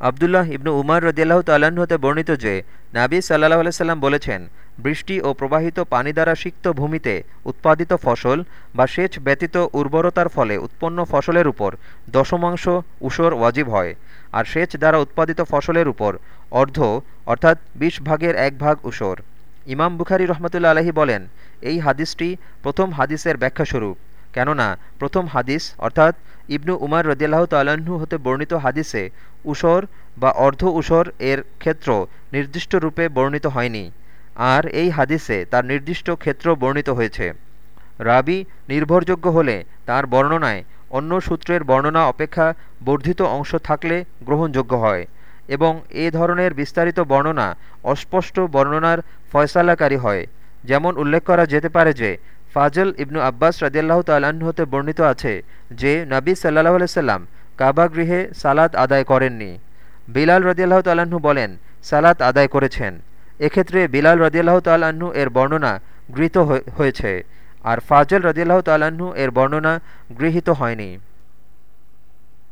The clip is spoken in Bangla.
আবদুল্লাহ ইবনু উমার রদিয়াল্লাহ হতে বর্ণিত যে, নাবী সাল্লাহ আলাইসাল্লাম বলেছেন, বৃষ্টি ও প্রবাহিত পানি দ্বারা সিক্ত ভূমিতে উৎপাদিত ফসল বা সেচ ব্যতীত উর্বরতার ফলে উৎপন্ন ফসলের উপর দশমাংশ উসর ওয়াজিব হয়। আর সেচ দ্বারা উৎপাদিত ফসলের উপর অর্ধ, অর্থাৎ বিশ ভাগের এক ভাগ উসর। ইমাম বুখারি রহমতুল্লা আলহী বলেন, এই হাদিসটি প্রথম হাদিসের ব্যাখ্যাস্বরূপ কেননা প্রথম হাদিস, অর্থাৎ ইবনু উমার রদিয়াল্লাহ তাল্লাহ্ন হতে বর্ণিত হাদিসে উসর বা অর্ধ উসর এর ক্ষেত্র নির্দিষ্ট রূপে বর্ণিত হয়নি, আর এই হাদিসে তার নির্দিষ্ট ক্ষেত্র বর্ণিত হয়েছে। রাবি নির্ভরযোগ্য হলে তার বর্ণনায় অন্য সূত্রের বর্ণনা অপেক্ষা বর্ধিত অংশ থাকলে গ্রহণযোগ্য হয় এবং এ ধরনের বিস্তারিত বর্ণনা অস্পষ্ট বর্ণনার ফয়সালাকারী হয়। যেমন উল্লেখ করা যেতে পারে যে, ফাজল ইবনু আব্বাস রাজিয়াল্লাহ তাল্লাহ্ন হতে বর্ণিত আছে যে, নবী সাল্লাহ আলাইসাল্লাম কাবা গৃহে সালাত আদায় করেননি। বিলাল রদিয়াল্লাহ তাল্লাহ্ন বলেন, সালাত আদায় করেছেন। এক্ষেত্রে বিলাল রদিয়াল্লাহ তাল্লাহ্ন এর বর্ণনা গৃহীত হয়েছে, আর ফাজল রদিয়াল্লাহ তাল্লাহ্ন এর বর্ণনা গৃহীত হয়নি।